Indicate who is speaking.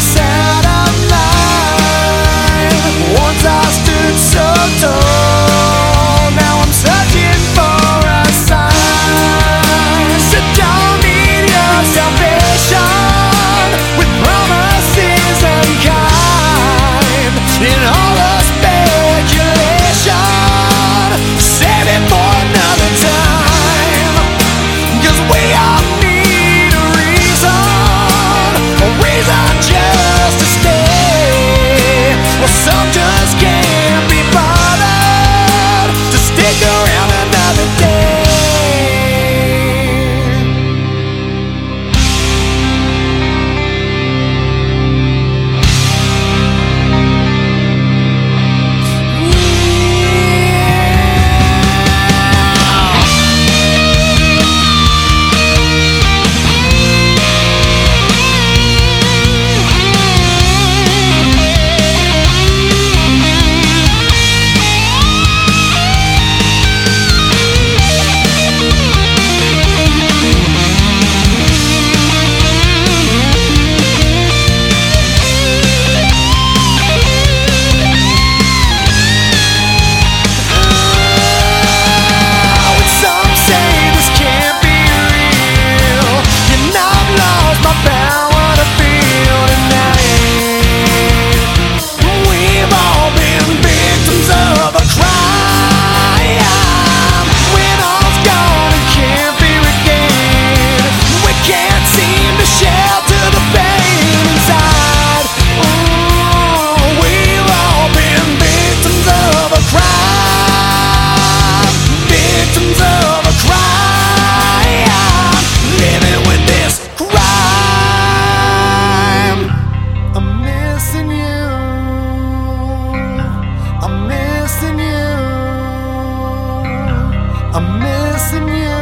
Speaker 1: threw us I'm missing you.